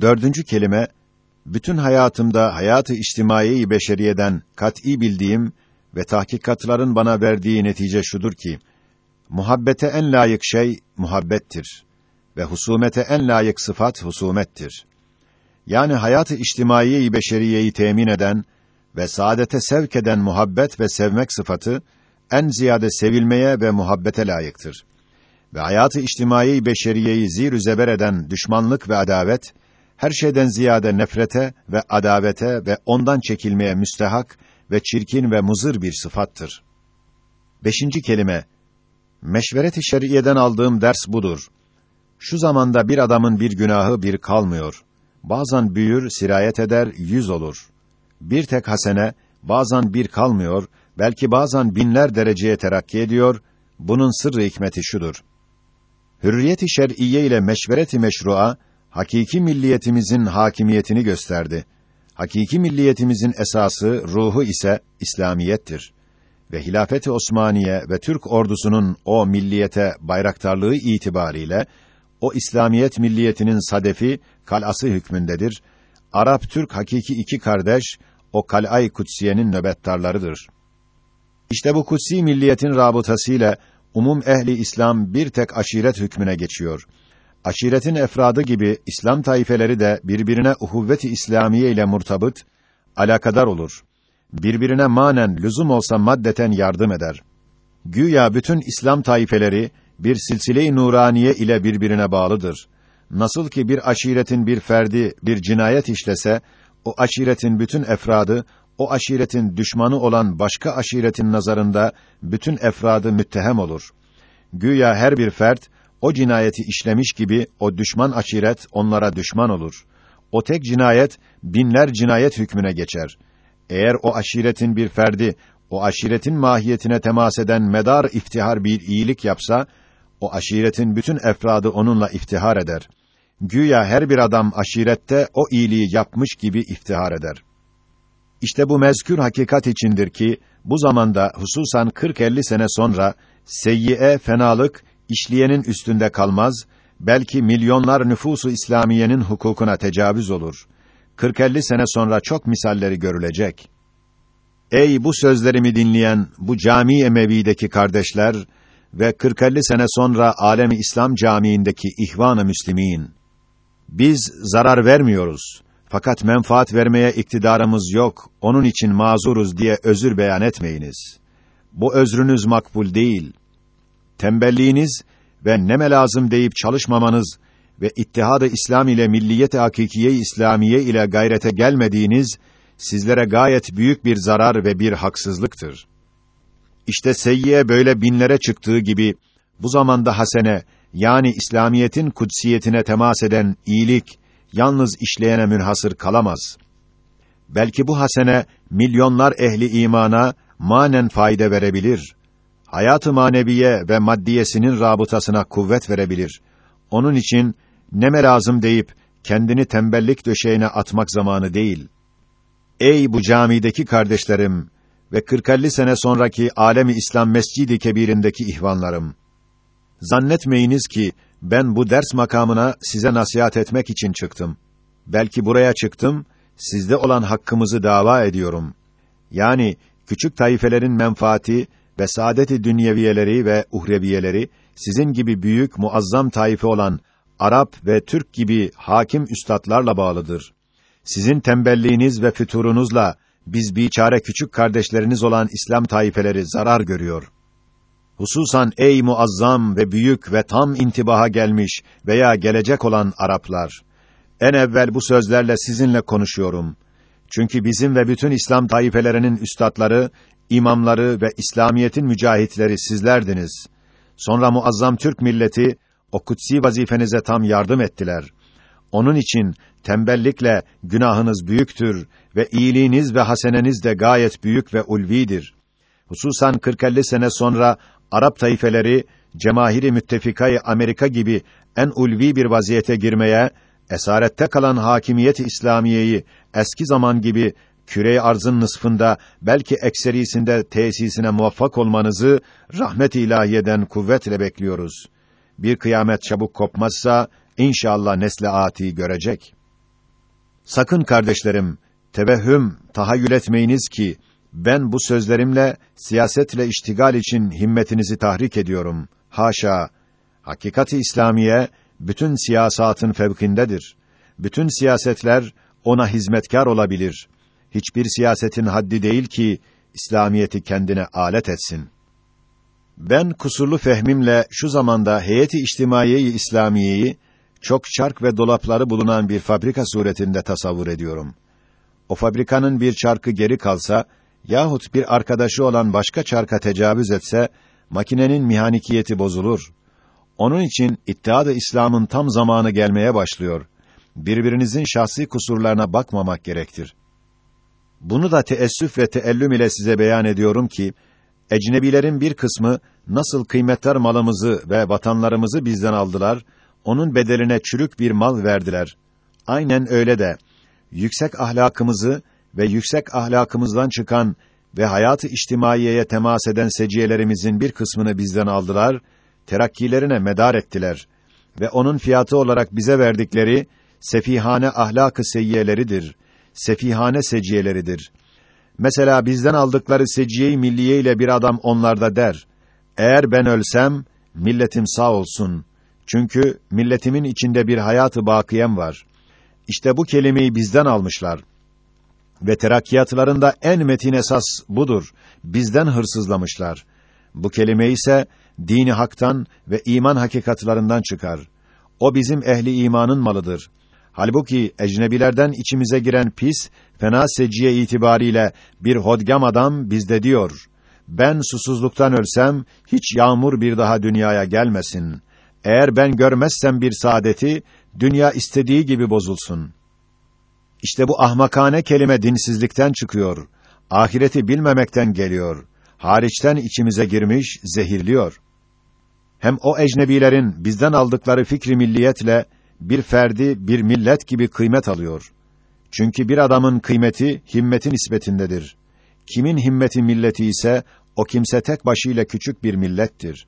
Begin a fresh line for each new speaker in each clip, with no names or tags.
Dördüncü kelime, bütün hayatımda hayatı içtimai beşeriyeden kat'î bildiğim ve tahkikatların bana verdiği netice şudur ki, muhabbete en layık şey muhabbettir ve husumete en layık sıfat husumettir. Yani hayatı içtimai beşeriyeyi temin eden ve saadete sevk eden muhabbet ve sevmek sıfatı en ziyade sevilmeye ve muhabbete layıktır. Ve hayatı içtimai beşeriyeyi zir zeber eden düşmanlık ve adavet her şeyden ziyade nefrete ve adavete ve ondan çekilmeye müstehak ve çirkin ve muzır bir sıfattır. Beşinci kelime Meşveret-i şer'iyeden aldığım ders budur. Şu zamanda bir adamın bir günahı bir kalmıyor. Bazen büyür, sirayet eder, yüz olur. Bir tek hasene, bazen bir kalmıyor, belki bazen binler dereceye terakki ediyor. Bunun sırrı hikmeti şudur. Hürriyet-i şer'iyye ile meşveret-i meşru'a, hakiki milliyetimizin hakimiyetini gösterdi. Hakiki milliyetimizin esası, ruhu ise İslamiyettir. Ve hilafet-i Osmaniye ve Türk ordusunun o milliyete bayraktarlığı itibariyle o İslamiyet milliyetinin sadefi kalası hükmündedir. Arap Türk hakiki iki kardeş o kal'ay kutsiyenin nöbettarlarıdır. İşte bu kutsi milliyetin rabıtasıyla umum ehli İslam bir tek aşiret hükmüne geçiyor. Aşiretin efradı gibi İslam taifeleri de birbirine uhuvvet-i İslamiye ile murtabıt, alakadar olur. Birbirine manen lüzum olsa maddeten yardım eder. Güya bütün İslam taifeleri bir silsile-i nuraniye ile birbirine bağlıdır. Nasıl ki bir aşiretin bir ferdi bir cinayet işlese, o aşiretin bütün efradı, o aşiretin düşmanı olan başka aşiretin nazarında bütün efradı müttehem olur. Güya her bir fert o cinayeti işlemiş gibi o düşman aşiret onlara düşman olur. O tek cinayet binler cinayet hükmüne geçer. Eğer o aşiretin bir ferdi o aşiretin mahiyetine temas eden medar iftihar bir iyilik yapsa, o aşiretin bütün efradı onunla iftihar eder. Güya her bir adam aşirette o iyiliği yapmış gibi iftihar eder. İşte bu mezkür hakikat içindir ki bu zamanda hususan 40-50 sene sonra seyyiye fenalık işleyenin üstünde kalmaz, belki milyonlar nüfusu İslamiyenin hukukuna tecavüz olur. 40-50 sene sonra çok misalleri görülecek. Ey bu sözlerimi dinleyen bu cami emevideki kardeşler ve 40-50 sene sonra alemi İslam camiindeki ihvan-ı müslimin. Biz zarar vermiyoruz. Fakat menfaat vermeye iktidarımız yok. Onun için mazuruz diye özür beyan etmeyiniz. Bu özrünüz makbul değil. Tembelliğiniz ve neme lazım deyip çalışmamanız ve ittihad-ı İslam ile milliyet-i hakikiye İslamiye ile gayrete gelmediğiniz sizlere gayet büyük bir zarar ve bir haksızlıktır. İşte seyyiye böyle binlere çıktığı gibi bu zamanda hasene yani İslamiyetin kudsiyetine temas eden iyilik yalnız işleyene münhasır kalamaz. Belki bu hasene milyonlar ehli imana manen fayda verebilir. Hayatı maneviye ve maddiyesinin rabıtasına kuvvet verebilir. Onun için neme lazım deyip kendini tembellik döşeğine atmak zamanı değil. Ey bu camideki kardeşlerim ve 40 sene sonraki alemi İslam Mescidi Kebir'indeki ihvanlarım. Zannetmeyiniz ki ben bu ders makamına size nasihat etmek için çıktım. Belki buraya çıktım, sizde olan hakkımızı dava ediyorum. Yani küçük taifelerin menfaati ve saadeti dünyeviyeleri ve uhreviyeleri sizin gibi büyük muazzam taife olan Arap ve Türk gibi hakim üstadlarla bağlıdır. Sizin tembelliğiniz ve füturunuzla biz biçare küçük kardeşleriniz olan İslam taifeleri zarar görüyor. Hususan ey muazzam ve büyük ve tam intibaha gelmiş veya gelecek olan Araplar. En evvel bu sözlerle sizinle konuşuyorum. Çünkü bizim ve bütün İslam taifelerinin üstadları, imamları ve İslamiyetin mücahitleri sizlerdiniz. Sonra muazzam Türk milleti o kutsi vazifenize tam yardım ettiler. Onun için tembellikle günahınız büyüktür ve iyiliğiniz ve haseneniz de gayet büyük ve ulvidir. Hususan 40-50 sene sonra Arap tayfeleri cemahiri müttefikayı Amerika gibi en ulvi bir vaziyete girmeye, esarette kalan hakimiyet İslamiyeyi eski zaman gibi küre arzın nısfında belki ekserisinde tesisine muvaffak olmanızı rahmet-i ilahiyeden kuvvetle bekliyoruz. Bir kıyamet çabuk kopmazsa inşallah nesle ati görecek. Sakın kardeşlerim, tevehhüm, tahayyül etmeyiniz ki, ben bu sözlerimle, siyasetle iştigal için himmetinizi tahrik ediyorum. Haşa! Hakikati İslamiye, bütün siyasatın fevkindedir. Bütün siyasetler, ona hizmetkar olabilir. Hiçbir siyasetin haddi değil ki, İslamiyeti kendine alet etsin. Ben kusurlu fehmimle şu zamanda heyeti içtimaiye-i İslamiyeyi çok çark ve dolapları bulunan bir fabrika suretinde tasavvur ediyorum. O fabrikanın bir çarkı geri kalsa yahut bir arkadaşı olan başka çarka tecavüz etse makinenin mihanikiyeti bozulur. Onun için İttihat-ı İslam'ın tam zamanı gelmeye başlıyor. Birbirinizin şahsi kusurlarına bakmamak gerektir. Bunu da teessüf ve teellüm ile size beyan ediyorum ki ecnebilerin bir kısmı nasıl kıymetler malımızı ve vatanlarımızı bizden aldılar, onun bedeline çürük bir mal verdiler. Aynen öyle de yüksek ahlakımızı ve yüksek ahlakımızdan çıkan ve hayatı içtimaiyeye temas eden seciyelerimizin bir kısmını bizden aldılar, terakkilerine medar ettiler ve onun fiyatı olarak bize verdikleri sefihane ahlak-ı seyyiyeleridir, sefihane seciyeleridir. Mesela bizden aldıkları seciye-i milliye ile bir adam onlarda der, eğer ben ölsem, milletim sağ olsun. Çünkü milletimin içinde bir hayatı bakiyem var. İşte bu kelimeyi bizden almışlar. Ve terakkiyatlarında en metin esas budur. Bizden hırsızlamışlar. Bu kelime ise dini haktan ve iman hakikatlarından çıkar. O bizim ehli imanın malıdır. Halbuki ecnebilerden içimize giren pis, fena seciye itibariyle bir hodgam adam bizde diyor. Ben susuzluktan ölsem, hiç yağmur bir daha dünyaya gelmesin. Eğer ben görmezsem bir saadeti, dünya istediği gibi bozulsun. İşte bu ahmakane kelime dinsizlikten çıkıyor. Ahireti bilmemekten geliyor. Hariçten içimize girmiş, zehirliyor. Hem o ecnebilerin bizden aldıkları fikri milliyetle bir ferdi, bir millet gibi kıymet alıyor. Çünkü bir adamın kıymeti himmetin nispetindedir. Kimin himmeti milleti ise o kimse tek başıyla küçük bir millettir.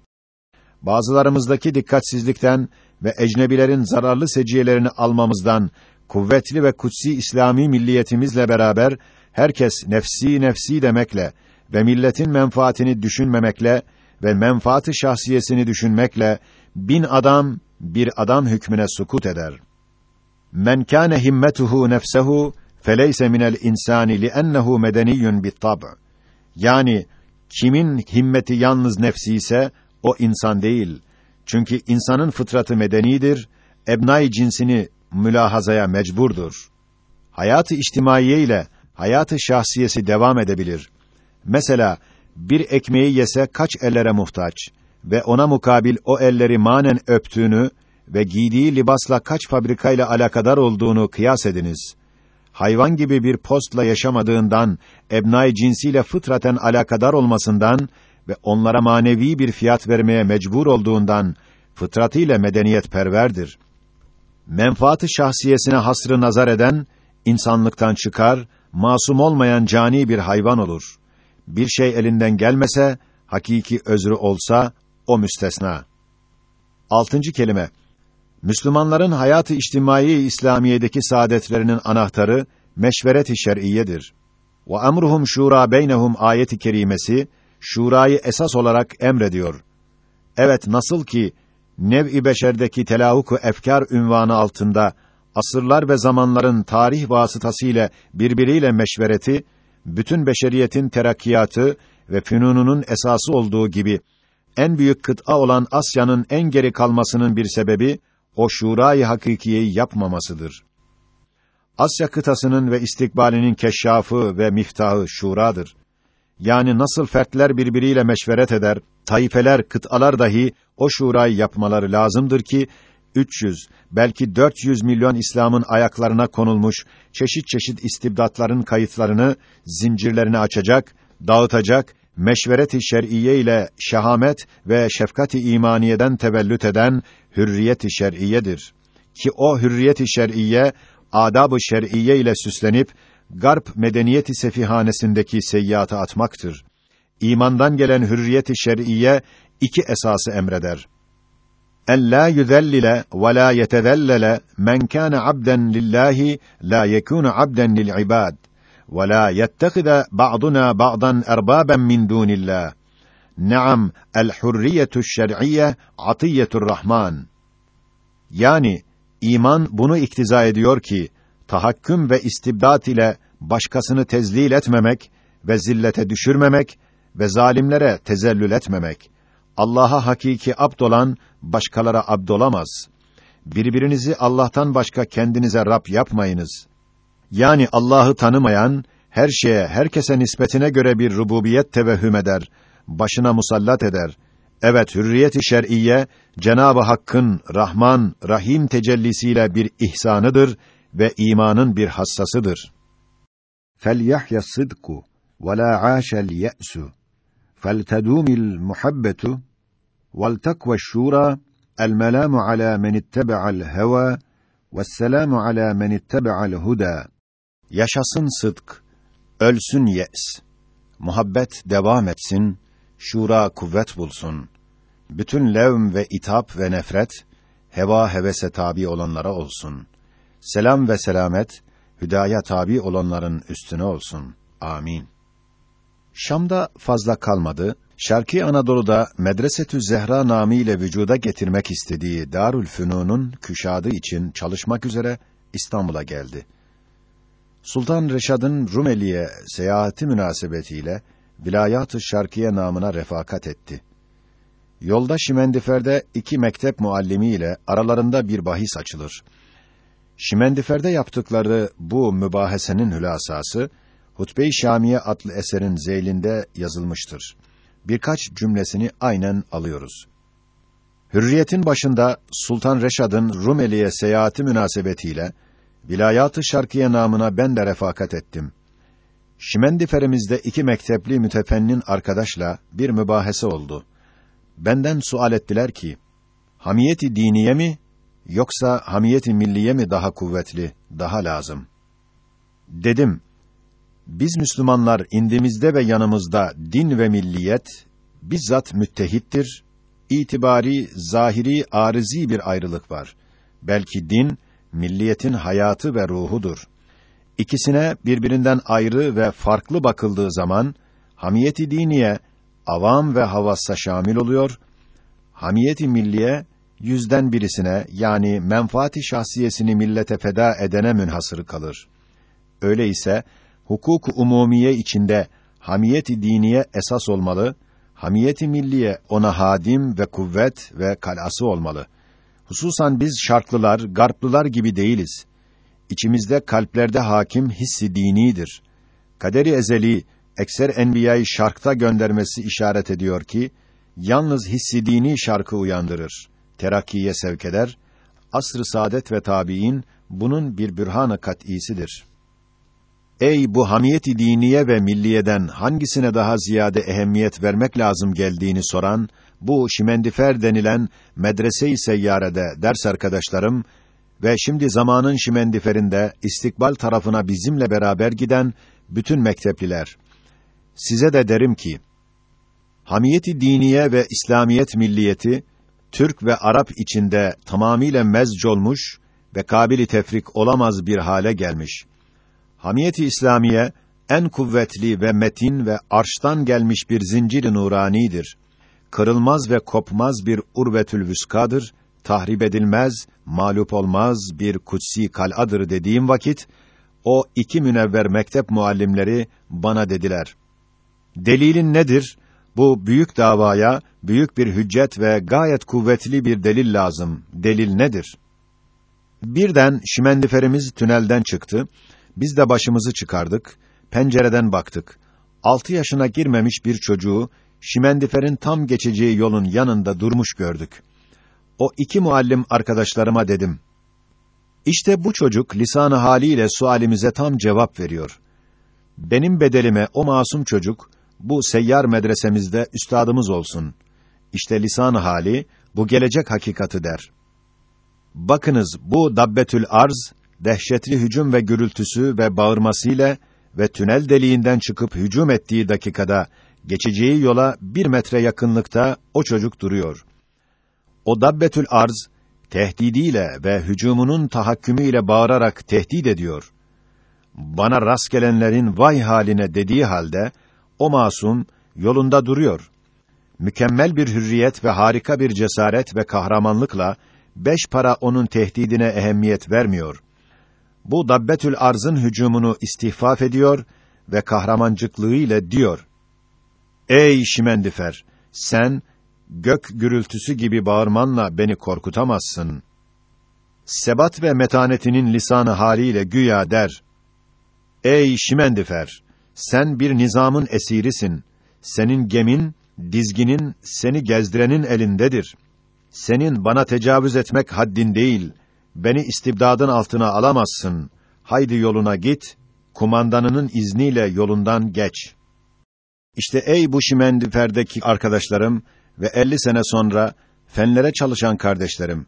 Bazılarımızdaki dikkatsizlikten ve ecnebilerin zararlı seciyelerini almamızdan kuvvetli ve kutsi İslami milliyetimizle beraber herkes nefsi nefsi demekle ve milletin menfaatini düşünmemekle ve menfaatı şahsiyesini düşünmekle bin adam bir adam hükmüne sukut eder. Men kâne himmetuhu nefsehu feleyse minel insani li'ennehu medeniyyun bit-tab'. Yani kimin himmeti yalnız nefsi ise o insan değil. Çünkü insanın fıtratı medenidir, ebnai cinsini mülahazaya mecburdur. Hayatı içtimaiye ile hayatı şahsiyesi devam edebilir. Mesela bir ekmeği yese kaç ellere muhtaç ve ona mukabil o elleri manen öptüğünü ve giydiği libasla kaç fabrikayla alakadar olduğunu kıyas ediniz. Hayvan gibi bir postla yaşamadığından, ebnai cinsiyle fıtraten alakadar olmasından ve onlara manevi bir fiyat vermeye mecbur olduğundan fıtratıyla medeniyet perverdir. Menfaatı şahsiyesine hasrı nazar eden insanlıktan çıkar, masum olmayan cani bir hayvan olur. Bir şey elinden gelmese, hakiki özrü olsa o müstesna. Altıncı kelime. Müslümanların hayatı içtimai İslamiyedeki saadetlerinin anahtarı meşveret-i şer'iyedir. Ve emruhum şura beynehum ayeti kerimesi şurayı esas olarak emrediyor. Evet nasıl ki nev-i beşerdeki telahuku efkar ünvanı altında asırlar ve zamanların tarih vasıtasıyla birbiriyle meşvereti bütün beşeriyetin terakkiyatı ve fünununun esası olduğu gibi en büyük kıta olan Asya'nın en geri kalmasının bir sebebi o şurayı hakikiyeyi yapmamasıdır. Asya kıtasının ve istikbalinin keşşafı ve miftahı şuradır. Yani nasıl fertler birbiriyle meşveret eder, taifeler, kıtalar dahi o şurayı yapmaları lazımdır ki 300 belki 400 milyon İslam'ın ayaklarına konulmuş çeşit çeşit istibdatların kayıtlarını, zincirlerini açacak, dağıtacak, meşveret-i şer'iye ile şehamet ve şefkat-i imaniyeden tevellüt eden hürriyet-i şer'iyedir. Ki o hürriyet-i şer'iye adab-ı şer'iye ile süslenip garp medeniyeti sefihanesindeki seyyiatı atmaktır. İmandan gelen hürriyet-i şer'iye iki esası emreder. en la yuzellile ve la yetezellele men kana abden lillahi la yekunu ve la yettehize ba'duna ba'dan erbaben min dunillah. Naam el hurriyetu'ş şer'iyye atiyetur. Yani iman bunu iktiza ediyor ki tahakküm ve istibdat ile başkasını tezlil etmemek ve zillete düşürmemek ve zalimlere tezellül etmemek. Allah'a hakiki abd olan başkalara abd olamaz. Birbirinizi Allah'tan başka kendinize Rab yapmayınız. Yani Allah'ı tanımayan her şeye, herkese nispetine göre bir rububiyet tevehhüm eder, başına musallat eder. Evet, hürriyet-i şer'iyye Cenabı Hakk'ın Rahman, Rahim tecellisiyle bir ihsanıdır ve imanın bir hassasıdır.
فَلْيَحْيَ الصِّدْقُ وَلَا عَاشَ الْيَأْسُ فَلْتَدُومِ الْمُحَبَّةُ وَالْتَقْوَى الشُّورَى الْمَلَامُ عَلَى مَنِ اتَّبَعَ الْهَوَى وَالسَّلَامُ عَلَى مَنِ اتَّبَعَ الْهُدَى
Yaşasın sıdk, ölsün yes. Muhabbet devam etsin, şura kuvvet bulsun. Bütün levm ve itap ve nefret, heva hevese tabi olanlara olsun. Selam ve selamet, hüdaya tabi olanların üstüne olsun. Amin. Şam'da fazla kalmadı. Şarkı Anadolu'da Medresetü Zehra namıyla vücuda getirmek istediği Darül Fünun'un küşadı için çalışmak üzere İstanbul'a geldi. Sultan Reşad'ın Rumeli'ye seyahati münasebetiyle Vilayat-ı Şarkiye namına refakat etti. Yolda Şimendifer'de iki mektep muallimi ile aralarında bir bahis açılır. Şimendifer'de yaptıkları bu mübahesenin hülasası Hutbe-i Şamiye adlı eserin zeylinde yazılmıştır. Birkaç cümlesini aynen alıyoruz. Hürriyet'in başında Sultan Reşad'ın Rumeli'ye seyahati münasebetiyle Vilayat-ı Şarkiye namına ben de refakat ettim. Şimendiferimizde iki mektepli mütefennin arkadaşla bir mübahese oldu. Benden sual ettiler ki, hamiyeti diniye mi, yoksa hamiyeti milliye mi daha kuvvetli, daha lazım? Dedim, biz Müslümanlar indimizde ve yanımızda din ve milliyet bizzat müttehittir. İtibari, zahiri, arizi bir ayrılık var. Belki din milliyetin hayatı ve ruhudur. İkisine birbirinden ayrı ve farklı bakıldığı zaman hamiyeti diniye avam ve havassa şamil oluyor. Hamiyeti milliye yüzden birisine yani menfaati şahsiyesini millete feda edene münhasır kalır. Öyleyse hukuk-u umumiye içinde hamiyeti diniye esas olmalı, hamiyeti milliye ona hadim ve kuvvet ve kalası olmalı. Hususan biz şarklılar, garplılar gibi değiliz. İçimizde kalplerde hakim hissi dinidir. Kaderi ezeli ekser enbiyayı şarkta göndermesi işaret ediyor ki yalnız hissi dini şarkı uyandırır, terakkiye sevk eder. Asr-ı saadet ve tabiin bunun bir bürhan-ı kat'isidir. Ey bu hamiyeti diniye ve milliyeden hangisine daha ziyade ehemmiyet vermek lazım geldiğini soran bu şimendifer denilen medrese-i seyyarede ders arkadaşlarım ve şimdi zamanın şimendiferinde istikbal tarafına bizimle beraber giden bütün mektepliler. Size de derim ki, hamiyeti diniye ve İslamiyet milliyeti, Türk ve Arap içinde tamamiyle mezc olmuş ve kabili tefrik olamaz bir hale gelmiş. Hamiyeti İslamiye, en kuvvetli ve metin ve arştan gelmiş bir zincir-i nuranidir. Kırılmaz ve kopmaz bir urvetül vüskadır, tahrip edilmez, mağlup olmaz bir kutsi kal'adır dediğim vakit, o iki münevver mektep muallimleri bana dediler. Delilin nedir? Bu büyük davaya büyük bir hüccet ve gayet kuvvetli bir delil lazım. Delil nedir? Birden şimendiferimiz tünelden çıktı. Biz de başımızı çıkardık. Pencereden baktık. Altı yaşına girmemiş bir çocuğu şimendiferin tam geçeceği yolun yanında durmuş gördük. O iki muallim arkadaşlarıma dedim. İşte bu çocuk lisanı haliyle sualimize tam cevap veriyor. Benim bedelime o masum çocuk bu seyyar medresemizde üstadımız olsun. İşte lisan hali bu gelecek hakikati der. Bakınız bu dabbetül arz dehşetli hücum ve gürültüsü ve bağırmasıyla ve tünel deliğinden çıkıp hücum ettiği dakikada geçeceği yola bir metre yakınlıkta o çocuk duruyor. O dabbetül arz tehdidiyle ve hücumunun tahakkümüyle bağırarak tehdit ediyor. Bana rast gelenlerin vay haline dediği halde o masum yolunda duruyor. Mükemmel bir hürriyet ve harika bir cesaret ve kahramanlıkla beş para onun tehdidine ehemmiyet vermiyor. Bu dabbetül arzın hücumunu istihfaf ediyor ve kahramancıklığıyla diyor: Ey şimendifer, sen gök gürültüsü gibi bağırmanla beni korkutamazsın. Sebat ve metanetinin lisanı haliyle güya der: Ey şimendifer, sen bir nizamın esirisin. Senin gemin, dizginin, seni gezdirenin elindedir. Senin bana tecavüz etmek haddin değil. Beni istibdadın altına alamazsın. Haydi yoluna git, kumandanının izniyle yolundan geç. İşte ey bu şimendiferdeki arkadaşlarım ve elli sene sonra fenlere çalışan kardeşlerim,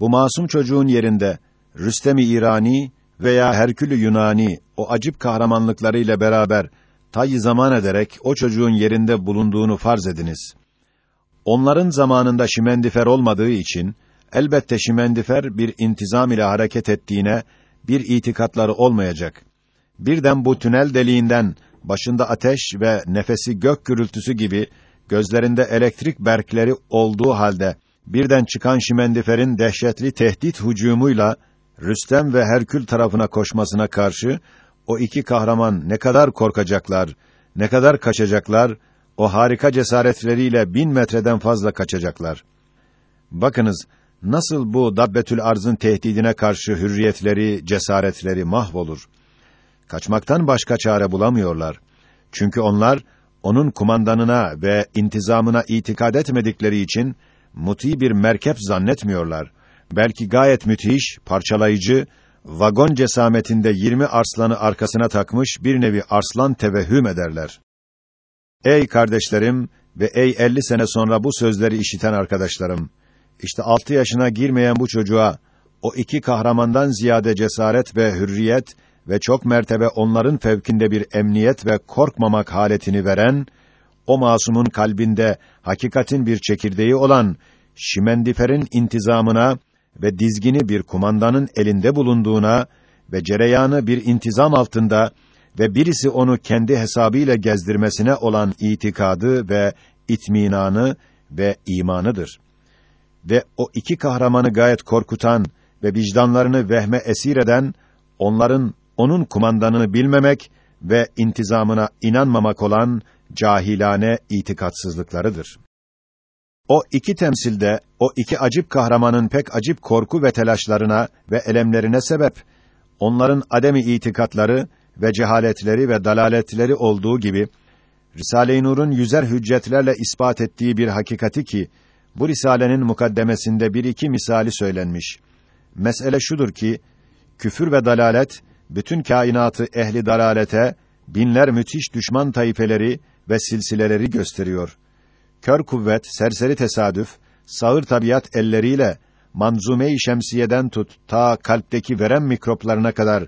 bu masum çocuğun yerinde Rüstem-i İrani veya Herkülü Yunani o acip kahramanlıklarıyla beraber tayyi zaman ederek o çocuğun yerinde bulunduğunu farz ediniz. Onların zamanında şimendifer olmadığı için elbette şimendifer bir intizam ile hareket ettiğine bir itikatları olmayacak. Birden bu tünel deliğinden başında ateş ve nefesi gök gürültüsü gibi gözlerinde elektrik berkleri olduğu halde birden çıkan şimendiferin dehşetli tehdit hücumuyla Rüstem ve Herkül tarafına koşmasına karşı o iki kahraman ne kadar korkacaklar, ne kadar kaçacaklar, o harika cesaretleriyle bin metreden fazla kaçacaklar. Bakınız, nasıl bu Dabbetül Arz'ın tehdidine karşı hürriyetleri, cesaretleri mahvolur. Kaçmaktan başka çare bulamıyorlar. Çünkü onlar, onun kumandanına ve intizamına itikad etmedikleri için, muti bir merkep zannetmiyorlar. Belki gayet müthiş, parçalayıcı, vagon cesametinde yirmi arslanı arkasına takmış bir nevi arslan tevehhüm ederler. Ey kardeşlerim ve ey elli sene sonra bu sözleri işiten arkadaşlarım! İşte altı yaşına girmeyen bu çocuğa, o iki kahramandan ziyade cesaret ve hürriyet ve çok mertebe onların fevkinde bir emniyet ve korkmamak haletini veren, o masumun kalbinde hakikatin bir çekirdeği olan Şimendifer'in intizamına ve dizgini bir kumandanın elinde bulunduğuna ve cereyanı bir intizam altında ve birisi onu kendi hesabıyla gezdirmesine olan itikadı ve itminanı ve imanıdır. Ve o iki kahramanı gayet korkutan ve vicdanlarını vehme esir eden, onların onun kumandanını bilmemek ve intizamına inanmamak olan cahilane itikatsızlıklarıdır. O iki temsilde, o iki acip kahramanın pek acip korku ve telaşlarına ve elemlerine sebep, onların ademi itikatları ve cehaletleri ve dalaletleri olduğu gibi, Risale-i Nur'un yüzer hüccetlerle ispat ettiği bir hakikati ki, bu risalenin mukaddemesinde bir iki misali söylenmiş. Mesele şudur ki, küfür ve dalalet, bütün kainatı ehli dalalete, binler müthiş düşman tayfeleri ve silsileleri gösteriyor. Kör kuvvet, serseri tesadüf, sağır tabiat elleriyle manzume-i şemsiyeden tut ta kalpteki verem mikroplarına kadar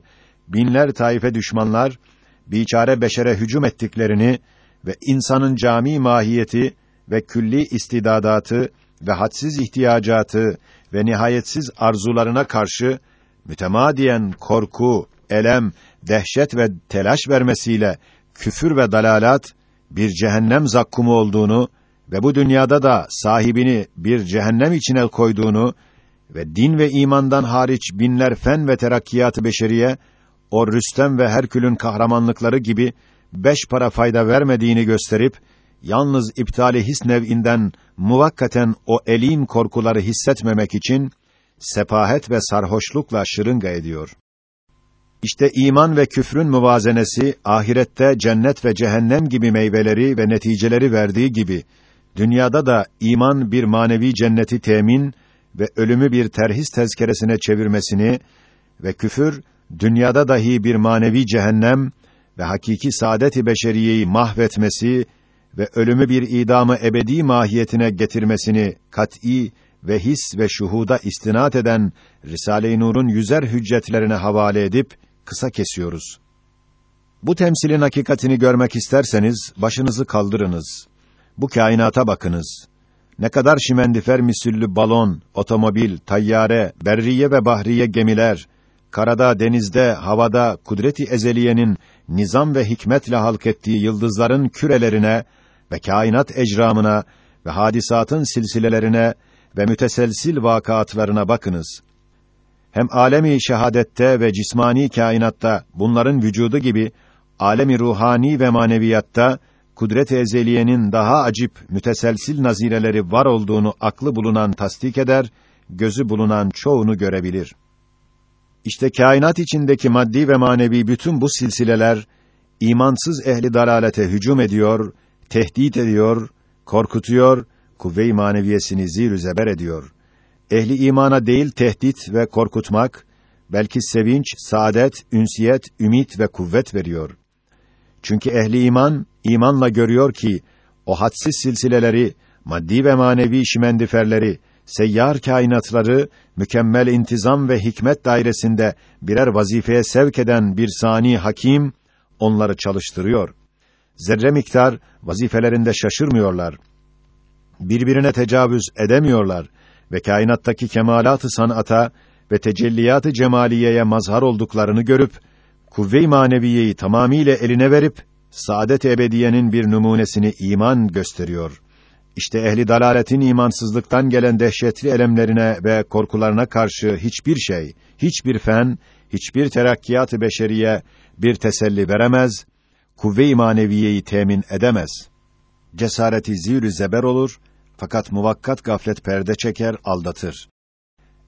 binler taife düşmanlar biçare beşere hücum ettiklerini ve insanın cami mahiyeti ve külli istidadatı ve hadsiz ihtiyacatı ve nihayetsiz arzularına karşı mütemadiyen korku, elem, dehşet ve telaş vermesiyle küfür ve dalalat bir cehennem zakkumu olduğunu ve bu dünyada da sahibini bir cehennem içine koyduğunu ve din ve imandan hariç binler fen ve terakkiyat beşeriye o Rüstem ve Herkül'ün kahramanlıkları gibi beş para fayda vermediğini gösterip yalnız iptali his nev'inden muvakkaten o elim korkuları hissetmemek için sepahet ve sarhoşlukla şırınga ediyor. İşte iman ve küfrün muvazenesi ahirette cennet ve cehennem gibi meyveleri ve neticeleri verdiği gibi dünyada da iman bir manevi cenneti temin ve ölümü bir terhis tezkeresine çevirmesini ve küfür dünyada dahi bir manevi cehennem ve hakiki saadet-i beşeriyeyi mahvetmesi ve ölümü bir idamı ebedi mahiyetine getirmesini kat'î ve his ve şuhuda istinat eden Risale-i Nur'un yüzer hüccetlerine havale edip kısa kesiyoruz. Bu temsilin hakikatini görmek isterseniz başınızı kaldırınız bu kainata bakınız. ne kadar şimendifer misüllü balon, otomobil, tayyare, berriye ve bahriye gemiler, karada, denizde, havada, kudreti ezeliyenin nizam ve hikmetle halk ettiği yıldızların kürelerine ve kainat ecramına ve hadisatın silsilelerine ve müteselsil vakıatlarına bakınız. Hem alemi şehadette ve cismani kainatta bunların vücudu gibi alemi ruhani ve maneviyatta kudret-i ezeliyenin daha acip müteselsil nazireleri var olduğunu aklı bulunan tasdik eder, gözü bulunan çoğunu görebilir. İşte kainat içindeki maddi ve manevi bütün bu silsileler imansız ehli dalalete hücum ediyor, tehdit ediyor, korkutuyor, kuvve-i maneviyesini zir zeber ediyor. Ehli imana değil tehdit ve korkutmak, belki sevinç, saadet, ünsiyet, ümit ve kuvvet veriyor. Çünkü ehli iman imanla görüyor ki o hadsiz silsileleri, maddi ve manevi şimendiferleri, seyyar kainatları mükemmel intizam ve hikmet dairesinde birer vazifeye sevk eden bir sani hakim onları çalıştırıyor. Zerre miktar vazifelerinde şaşırmıyorlar. Birbirine tecavüz edemiyorlar ve kainattaki kemalat-ı sanata ve tecelliyat-ı cemaliyeye mazhar olduklarını görüp kuvve-i maneviyeyi tamamiyle eline verip saadet ebediyenin bir numunesini iman gösteriyor. İşte ehli dalaletin imansızlıktan gelen dehşetli elemlerine ve korkularına karşı hiçbir şey, hiçbir fen, hiçbir terakkiyat-ı beşeriye bir teselli veremez, kuvve-i maneviyeyi temin edemez. Cesareti zîr zeber olur fakat muvakkat gaflet perde çeker, aldatır.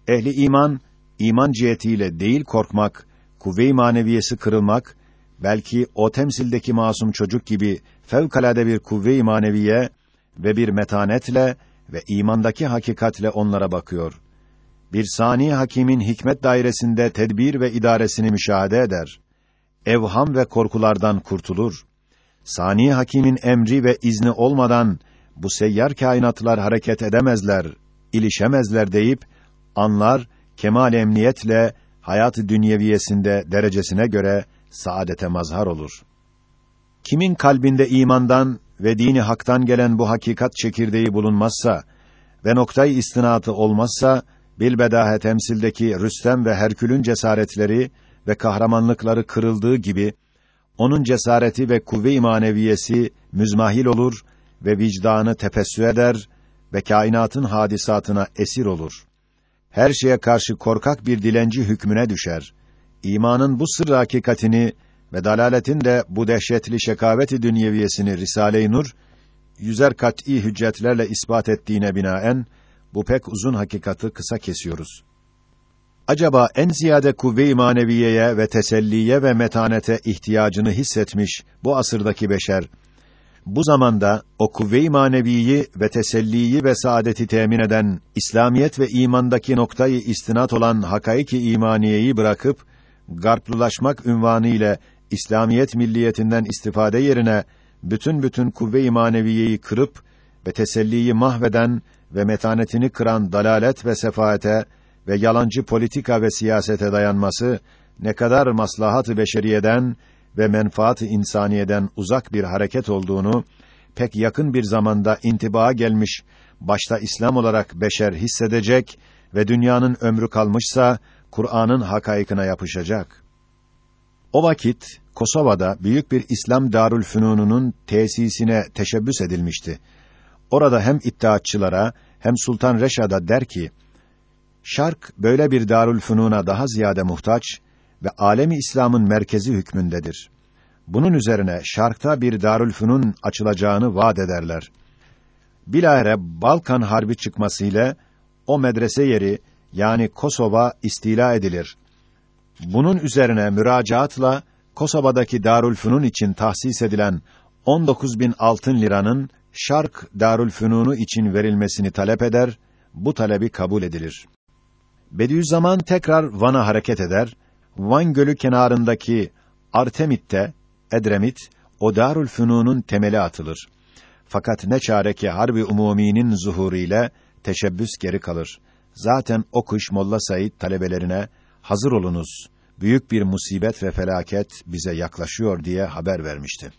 Ehli iman, iman cihetiyle değil korkmak, kuvve-i maneviyesi kırılmak, belki o temsildeki masum çocuk gibi fevkalade bir kuvve-i maneviye ve bir metanetle ve imandaki hakikatle onlara bakıyor. Bir sani hakimin hikmet dairesinde tedbir ve idaresini müşahede eder. Evham ve korkulardan kurtulur. Sani hakimin emri ve izni olmadan bu seyyar kainatlar hareket edemezler, ilişemezler deyip anlar kemal emniyetle hayat-ı dünyeviyesinde derecesine göre saadete mazhar olur. Kimin kalbinde imandan ve dini haktan gelen bu hakikat çekirdeği bulunmazsa ve noktayı istinatı olmazsa bilbedahe temsildeki Rüstem ve Herkül'ün cesaretleri ve kahramanlıkları kırıldığı gibi onun cesareti ve kuvve-i maneviyesi müzmahil olur ve vicdanı tepessü eder ve kainatın hadisatına esir olur. Her şeye karşı korkak bir dilenci hükmüne düşer. İmanın bu sır hakikatini ve dalaletin de bu dehşetli şekaveti dünyeviyesini Risale-i Nur yüzer kat'î hüccetlerle ispat ettiğine binaen bu pek uzun hakikati kısa kesiyoruz. Acaba en ziyade kuvve-i maneviyeye ve teselliye ve metanete ihtiyacını hissetmiş bu asırdaki beşer bu zamanda o kuvve-i maneviyi ve teselliyi ve saadeti temin eden İslamiyet ve imandaki noktayı istinat olan hakaiki imaniyeyi bırakıp garplulaşmak ünvanı ile İslamiyet milliyetinden istifade yerine bütün bütün kuvve-i maneviyeyi kırıp ve teselliyi mahveden ve metanetini kıran dalalet ve sefaate ve yalancı politika ve siyasete dayanması ne kadar maslahat-ı beşeriyeden ve menfaat-ı insaniyeden uzak bir hareket olduğunu pek yakın bir zamanda intibaa gelmiş başta İslam olarak beşer hissedecek ve dünyanın ömrü kalmışsa Kur'an'ın hakaykına yapışacak. O vakit Kosova'da büyük bir İslam Darülfünununun tesisine teşebbüs edilmişti. Orada hem iddiatçılara hem Sultan Reşad'a der ki: Şark böyle bir Darülfünuna daha ziyade muhtaç ve alemi İslam'ın merkezi hükmündedir. Bunun üzerine Şark'ta bir Darülfünun açılacağını vaat ederler. Bilahare Balkan harbi çıkmasıyla o medrese yeri yani Kosova istila edilir. Bunun üzerine müracaatla Kosova'daki Darülfünun için tahsis edilen 19 bin altın liranın Şark Darülfünunu için verilmesini talep eder, bu talebi kabul edilir. Bediüzzaman tekrar Van'a hareket eder Van Gölü kenarındaki Artemit'te, Edremit, o Darülfünun'un temeli atılır. Fakat ne çare ki harbi umuminin zuhuru ile teşebbüs geri kalır. Zaten o kış Molla Said talebelerine hazır olunuz. Büyük bir musibet ve felaket bize yaklaşıyor diye haber vermişti.